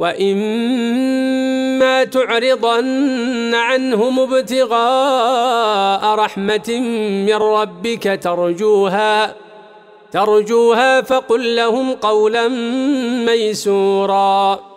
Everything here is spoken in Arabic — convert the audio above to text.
وإما تعرضن عنهم ابتغاء رحمة من ربك ترجوها ترجوها فقل لهم قولا ميسوراً.